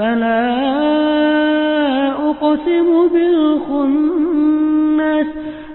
فلا أقسم بالخنس